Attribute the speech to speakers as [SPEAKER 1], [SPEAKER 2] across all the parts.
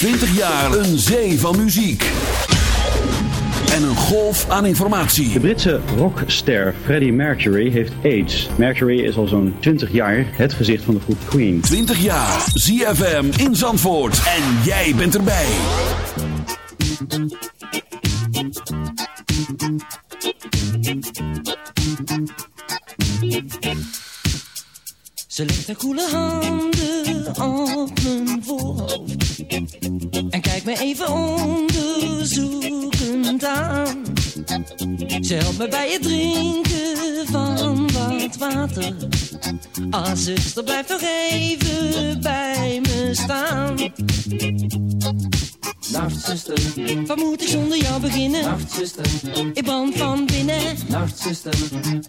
[SPEAKER 1] 20 jaar een zee van muziek. En een golf aan informatie.
[SPEAKER 2] De Britse rockster Freddie Mercury heeft AIDS. Mercury is al zo'n 20 jaar het gezicht van de groep Queen.
[SPEAKER 1] 20 jaar. ZFM in Zandvoort. En jij bent erbij.
[SPEAKER 3] Ze legt haar koele handen op mijn voorhoofd me even onderzoekend aan. Ze helpt me bij het drinken van wat water. Ah zuster blijf nog even bij me staan.
[SPEAKER 4] Nacht zuster,
[SPEAKER 3] Wat moet ik zonder jou beginnen?
[SPEAKER 4] nacht zuster,
[SPEAKER 3] Ik brand van binnen.
[SPEAKER 4] Nacht zuster, nacht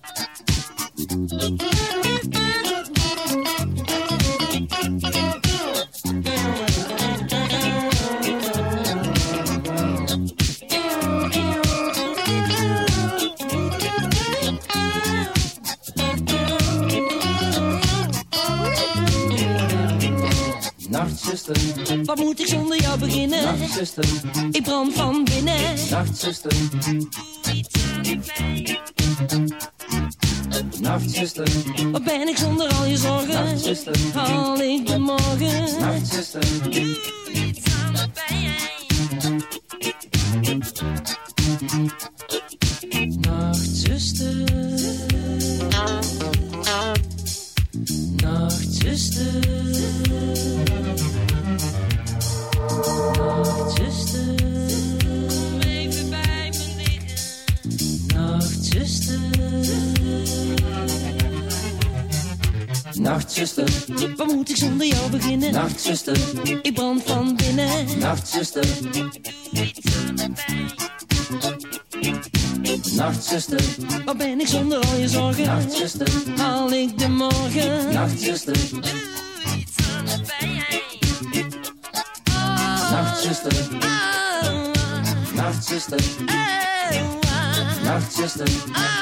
[SPEAKER 3] Wat moet ik zonder jou beginnen?
[SPEAKER 4] nacht zuster,
[SPEAKER 3] Ik brand van binnen.
[SPEAKER 4] nacht zuster, nacht zuster,
[SPEAKER 3] Wat ben ik zonder al je zorgen?
[SPEAKER 4] nacht zuster,
[SPEAKER 3] Haal ik de morgen?
[SPEAKER 4] nacht zuster,
[SPEAKER 3] Nachtzuster. Nachtzuster, waar moet ik zonder jou beginnen?
[SPEAKER 4] Nachtzuster,
[SPEAKER 3] ik brand van binnen.
[SPEAKER 4] Nachtzuster, Nachtzuster,
[SPEAKER 3] waar ben ik zonder al je zorgen?
[SPEAKER 4] Nachtzuster,
[SPEAKER 3] haal ik de morgen?
[SPEAKER 4] Nachtzuster, ik iets pijn. Oh. Nachtzuster, oh.
[SPEAKER 5] Nachtzuster, oh. Nachtzuster, oh.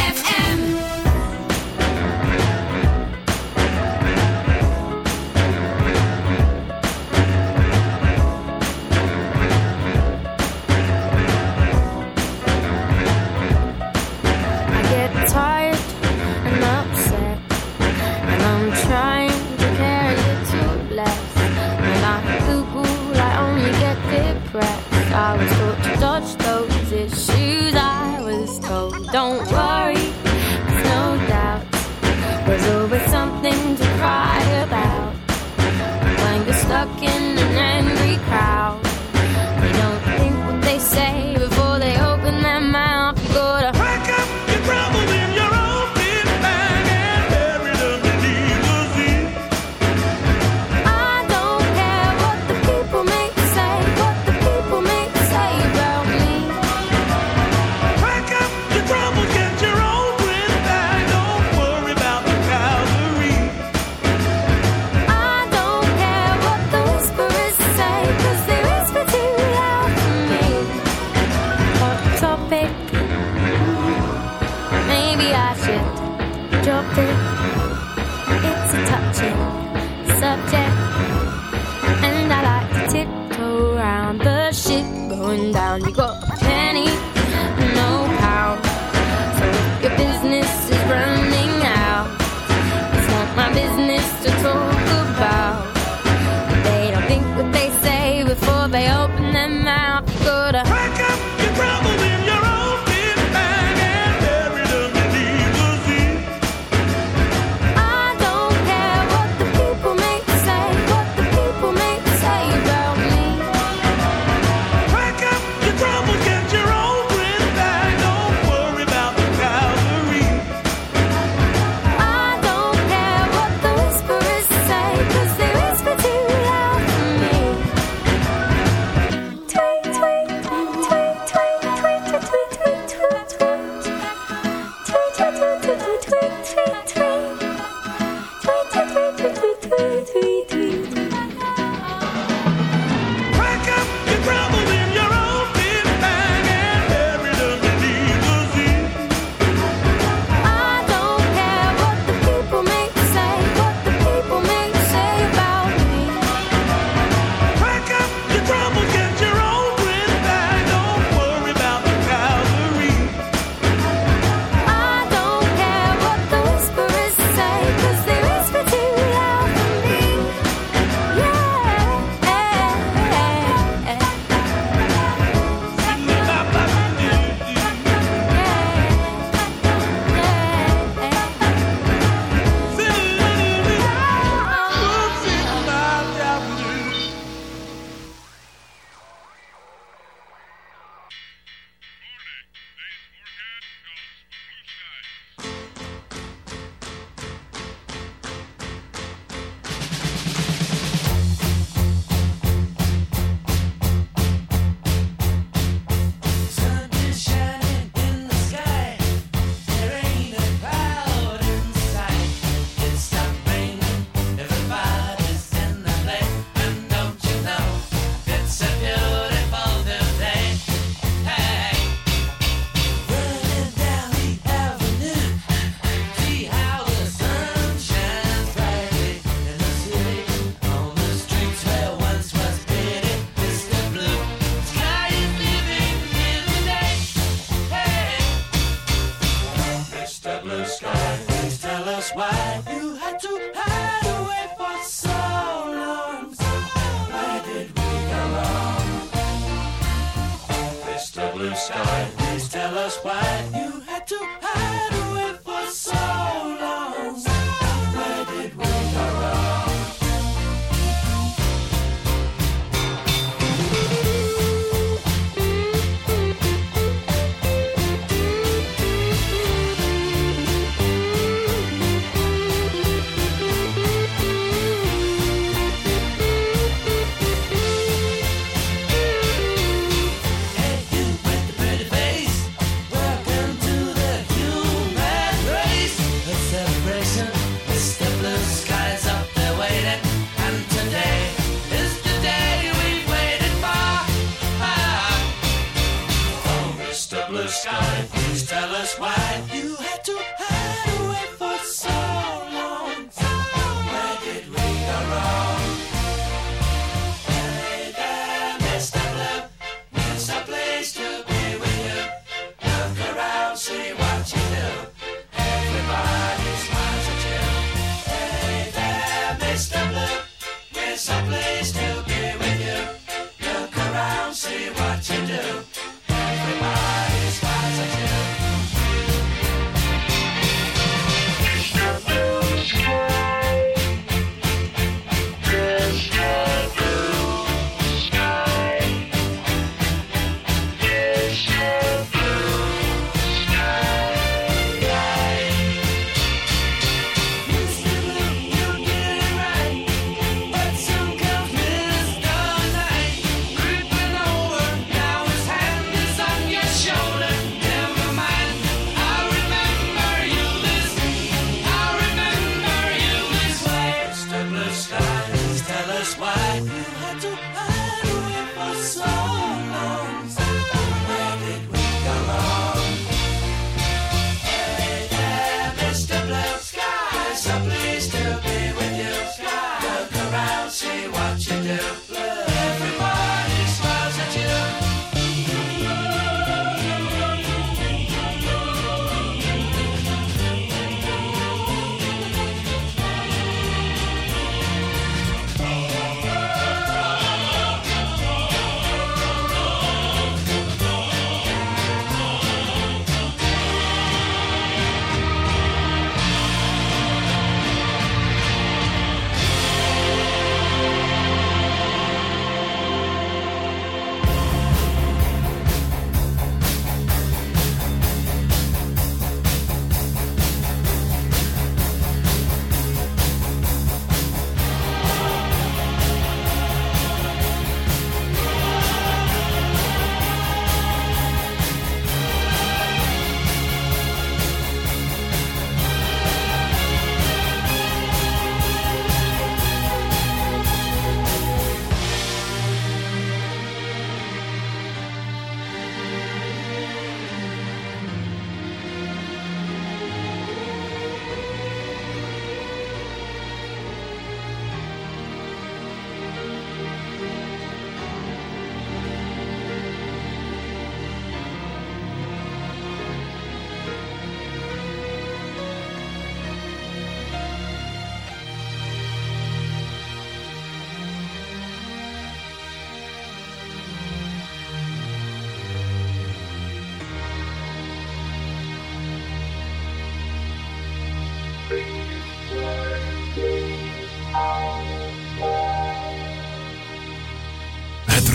[SPEAKER 6] Please tell us why.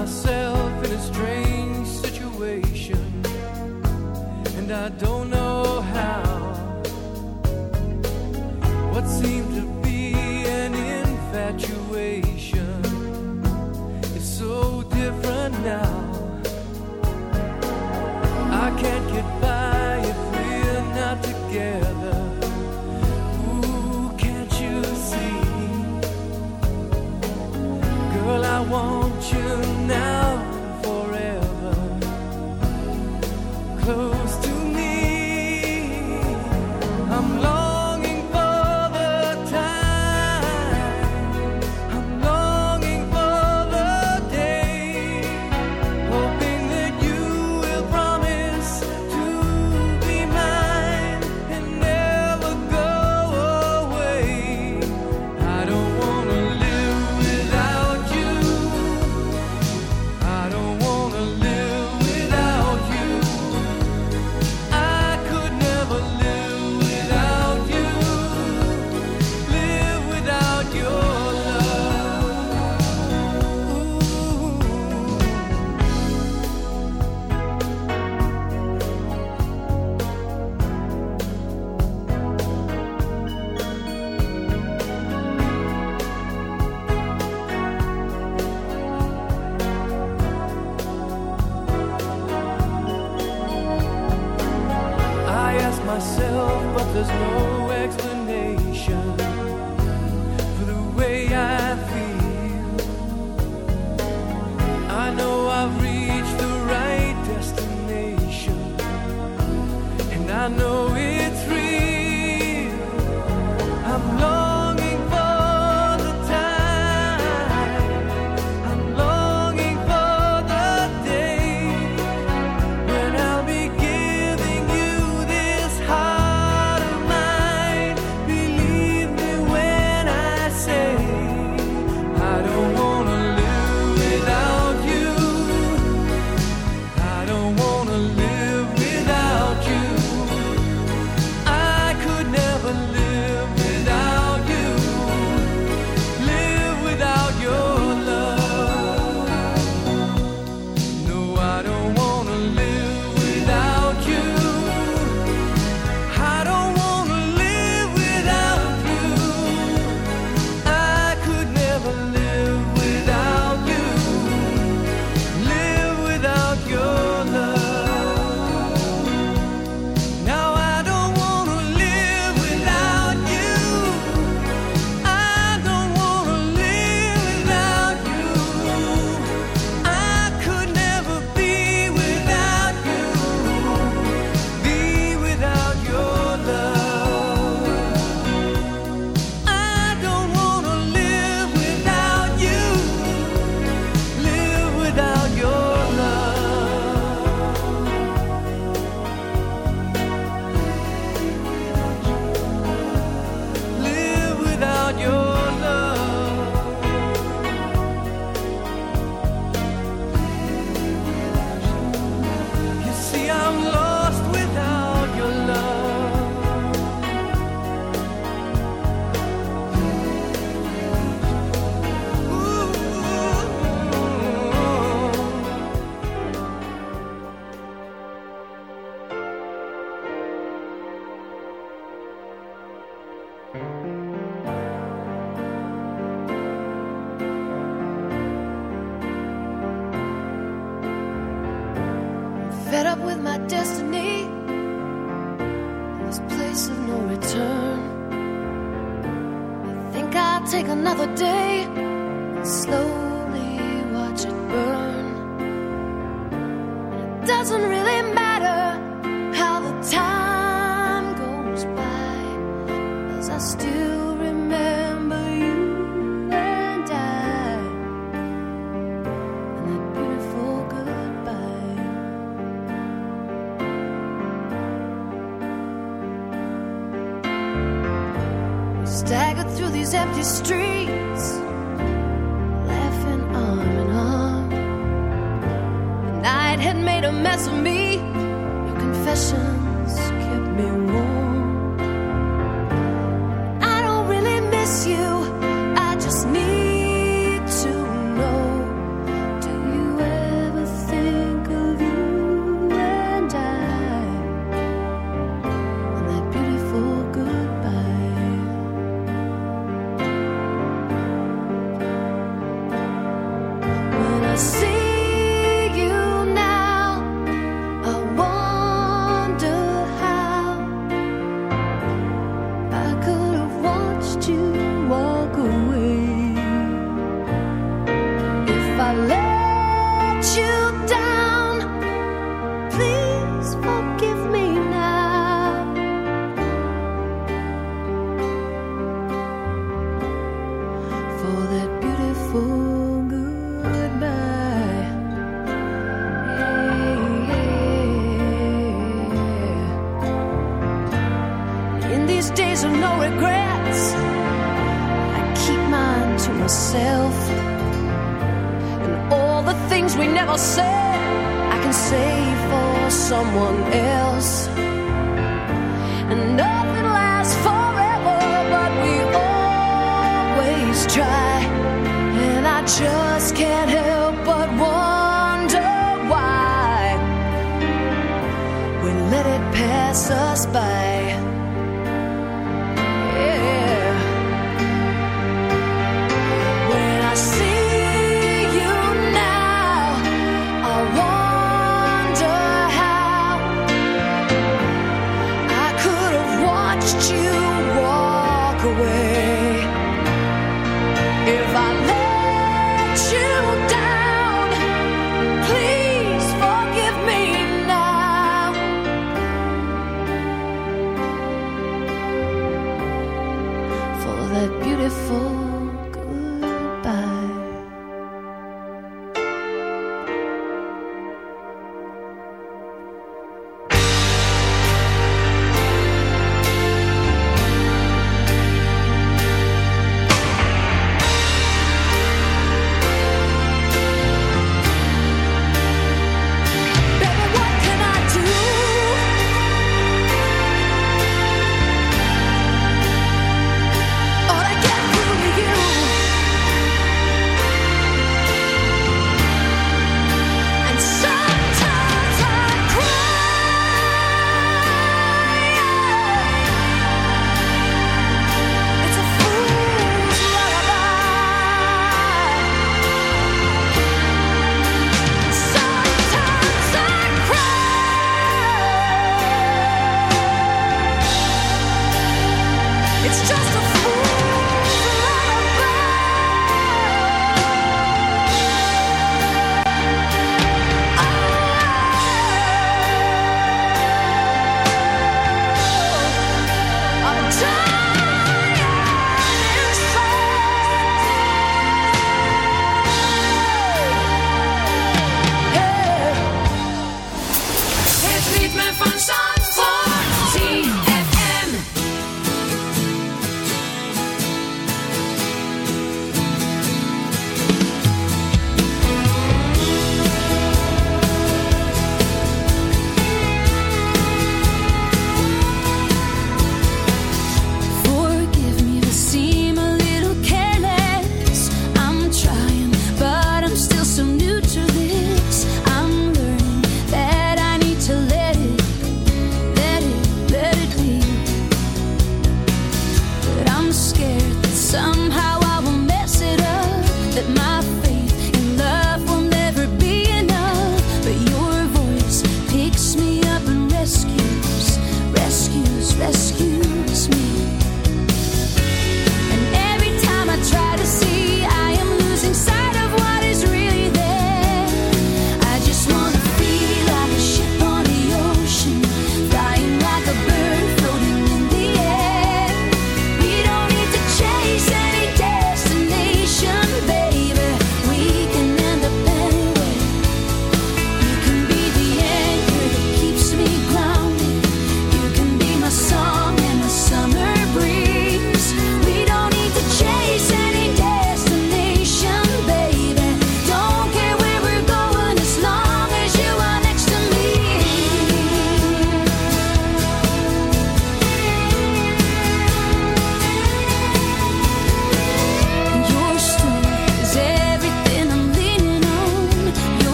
[SPEAKER 7] myself in a strange situation, and I don't.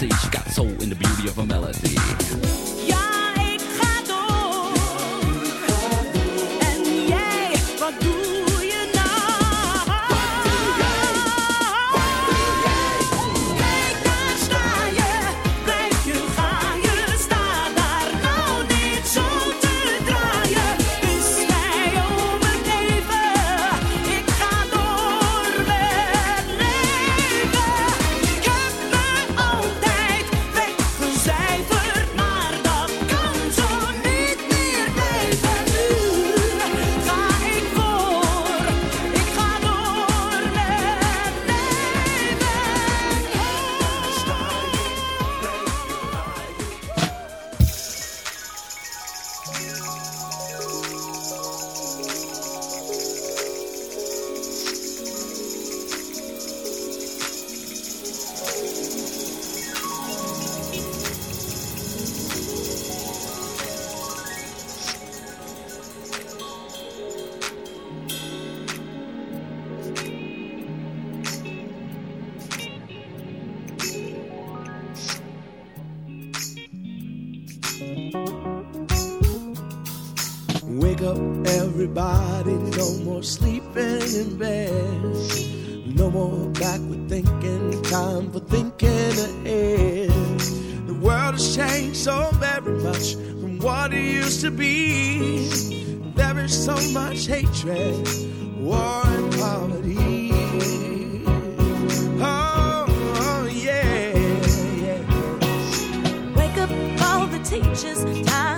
[SPEAKER 8] She got
[SPEAKER 9] There is so much hatred, war, and poverty. Oh, oh, yeah, yeah.
[SPEAKER 5] Wake up all the teachers, time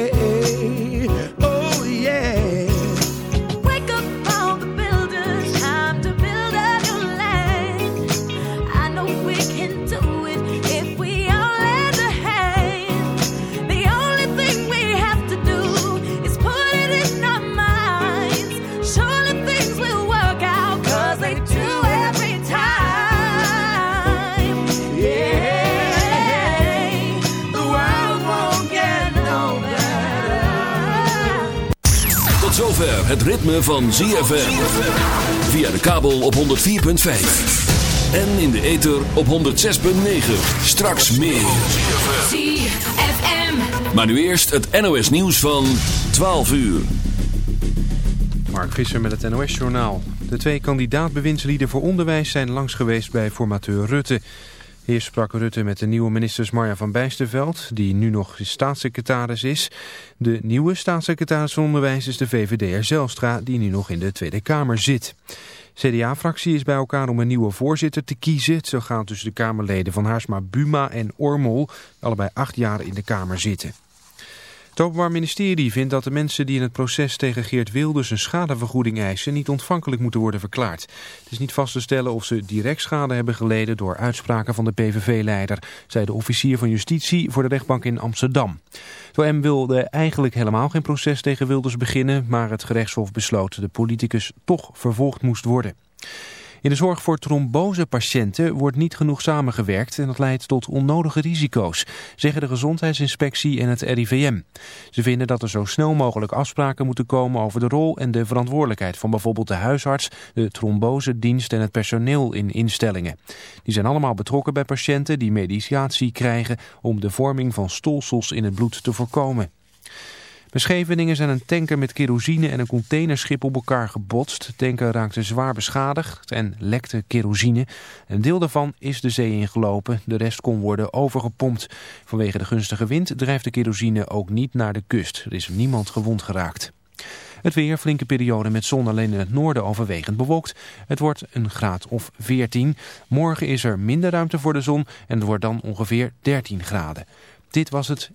[SPEAKER 1] Het ritme van ZFM. Via de kabel op 104.5. En in de ether op 106.9. Straks meer.
[SPEAKER 10] ZFM.
[SPEAKER 1] Maar nu eerst het NOS nieuws van 12 uur.
[SPEAKER 11] Mark Visser met het NOS-journaal. De twee kandidaat-bewindslieden voor onderwijs zijn langs geweest bij formateur Rutte. Eerst sprak Rutte met de nieuwe ministers Marja van Bijsterveld, die nu nog staatssecretaris is. De nieuwe staatssecretaris van Onderwijs is de VVD'er Zelstra, die nu nog in de Tweede Kamer zit. CDA-fractie is bij elkaar om een nieuwe voorzitter te kiezen. Zou gaan tussen de Kamerleden van Haarsma Buma en Ormol, allebei acht jaar in de Kamer zitten. Het Openbaar Ministerie vindt dat de mensen die in het proces tegen Geert Wilders een schadevergoeding eisen niet ontvankelijk moeten worden verklaard. Het is niet vast te stellen of ze direct schade hebben geleden door uitspraken van de PVV-leider, zei de officier van justitie voor de rechtbank in Amsterdam. Het OM wilde eigenlijk helemaal geen proces tegen Wilders beginnen, maar het gerechtshof besloot de politicus toch vervolgd moest worden. In de zorg voor trombosepatiënten wordt niet genoeg samengewerkt en dat leidt tot onnodige risico's, zeggen de Gezondheidsinspectie en het RIVM. Ze vinden dat er zo snel mogelijk afspraken moeten komen over de rol en de verantwoordelijkheid van bijvoorbeeld de huisarts, de trombosedienst en het personeel in instellingen. Die zijn allemaal betrokken bij patiënten die medicatie krijgen om de vorming van stolsels in het bloed te voorkomen. Bij zijn een tanker met kerosine en een containerschip op elkaar gebotst. De tanker raakte zwaar beschadigd en lekte kerosine. Een deel daarvan is de zee ingelopen, de rest kon worden overgepompt. Vanwege de gunstige wind drijft de kerosine ook niet naar de kust. Er is niemand gewond geraakt. Het weer, flinke periode met zon alleen in het noorden overwegend bewolkt. Het wordt een graad of 14. Morgen is er minder ruimte voor de zon en het wordt dan ongeveer 13 graden. Dit was het.